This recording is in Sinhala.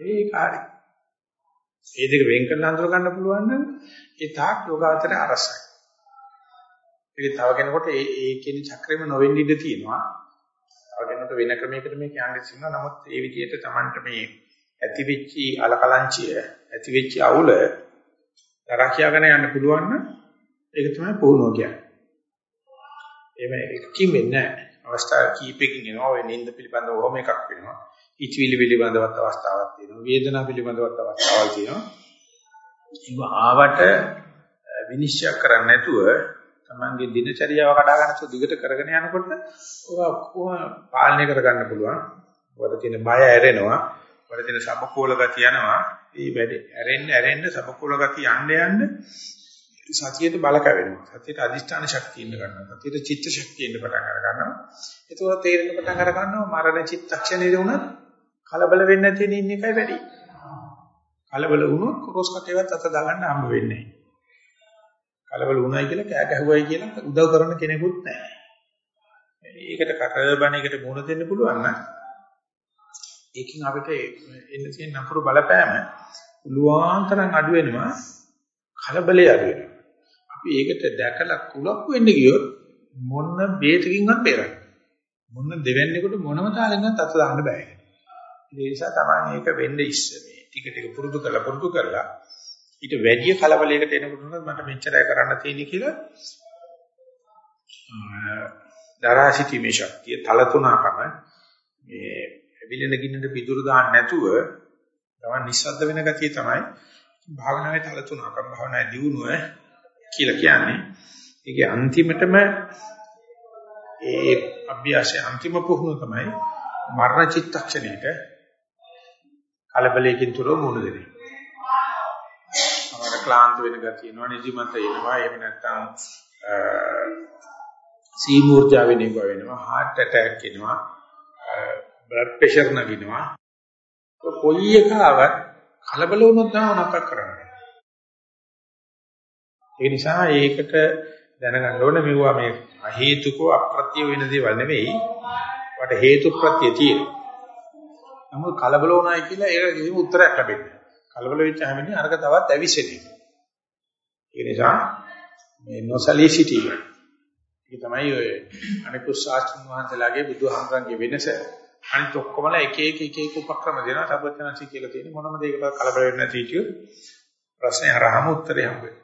ඒක හරි. මේ දෙක වෙන් කරලා අඳුර ගන්න පුළුවන් නම් ඒ තාක් යෝගාවචරය අරසයි. ඒක තව කෙනෙකුට ඒ ඒ කියන චක්‍රෙම නොවෙන්න ඉඩ තියෙනවා. තව කෙනෙකුට වෙන ක්‍රමයකට මේක යන්නේ සිනවා. නමුත් ඒ විදිහට Tamanට මේ ඇති වෙච්චි අලකලංචිය, ඇති වෙච්චි අවුල දරා කියාගෙන යන්න පුළුවන් නම් ඒක තමයි පුහුණුව කියන්නේ. එහෙම එකකින් වෙන්නේ නැහැ. අවස්ථා කීපකින් එනවා. ඔය නින්ද පිළිබඳව ඔහොම එකක් වෙනවා. ඉචවිලි පිළිබඳවත් අවස්ථාවක් තියෙනවා. වේදනාව පිළිබඳවත් අවස්ථාවක් තියෙනවා. ඒක ආවට විනිශ්චය කරන්නේ නැතුව තමන්ගේ දිනචරියාව කඩා ගන්න තු දිගට කරගෙන යනකොට ඔය කොහොම පාලනය කරගන්න පුළුවන්. වල තියෙන බය ඇරෙනවා. වල තියෙන සබකෝල ගතිය යනවා. මේ වැඩේ ඇරෙන්න ඇරෙන්න සබකෝල ගතිය යන්න යන්න සතියට බල කැවෙනවා. සතියට අදිෂ්ඨාන ශක්තිය ඉන්න ගන්නවා. සතියට චිත්ත ශක්තිය ඉන්න පටන් අර ගන්නවා. ඒකෝ තේරෙන පටන් අර ගන්නවා මරණ චිත්තක්ෂණයේ වුණත් කලබල වෙන්නේ නැති ඉන්න එකයි වැඩි. කලබල වුණොත් ක්‍රොස් කටේවත් අත දාගන්න හම්බ වෙන්නේ නැහැ. කලබල වුණයි කියලා කෑ ගැහුවයි කියලා උදව් කරන කෙනෙකුත් නැහැ. ඒකට කටබණ එකට මුණ දෙන්න පුළුවන් නම් ඒකෙන් අපිට එන්න තියෙන නපුරු බලපෑම උලුවාන්තරම් අඩු වෙනවා කලබලේ අඩු වෙනවා. අපි ඒකට දැකලා කුලක් වෙන්න ගියොත් මොන බේතකින්වත් බේරන්න. මොන දෙවන්නේකට මොනම තාලෙන්වත් අත දාන්න බෑ. ඒ නිසා තමයි ඒක වෙන්නේ ඉස්සෙමේ. ටික ටික පුරුදු කරලා පුරුදු කරලා ඊට වැඩි කලබලයකට එනකොට මට මෙච්චරයි කරන්න තියෙන්නේ කියලා දරා සිටීමේ ශක්තිය තලතුණකම මේ විලින ගින්නට පිදුරු දාන්න නැතුව තමයි නිස්සද්ද වෙන ගතිය තමයි භාවනාවේ තලතුණකම භාවනාවේ දියුණුව කියලා කියන්නේ. ඒකේ අන්තිමටම ඒ අභ්‍යාසයේ අන්තිම පුහුණුව තමයි මරණ චිත්තක්ෂණයට කලබලයකින් තොරව මුහුණ දෙන්නේ. අපර ක්ලාන්ත වෙන ගතිය එනවා නිදිමත එනවා එහෙම නැත්නම් සීමූර්ජා වෙන එක වෙනවා heart attack එනවා blood pressure නගිනවා කොයි එක ආවත් කලබල වුණොත් තමයි මොනවක් කරන්නේ. ඒ නිසා ඒකට දැනගන්න ඕනේ මෙවුවා මේ හේතුකෝ අප්‍රත්‍ය වෙන දේවල් නෙවෙයි. වට හේතු ප්‍රත්‍ය තියෙනවා. නමුත් කලබල වුණායි කියලා ඒක කිසිම උත්තරයක් ලැබෙන්නේ නැහැ. කලබල වෙච්ච හැමදේම අරක තවත් ඇවිස්සෙන්නේ. ඒ නිසා මේ නොසලී සිටීම. ඒක තමයි ඔය අනිකුත් ශාස්ත්‍රඥ වහන්සේලාගේ බුදුහාමරන්ගේ වෙනස. අනිත් ඔක්කොමලා එක එක එක එක උපක්‍රම දෙනවා. සබ්බතනසි කියලා තියෙන මොනම දෙයකට කලබල වෙන්නේ නැති කිය ප්‍රශ්නේ හරහාම උත්තරේ හම්බ වෙනවා.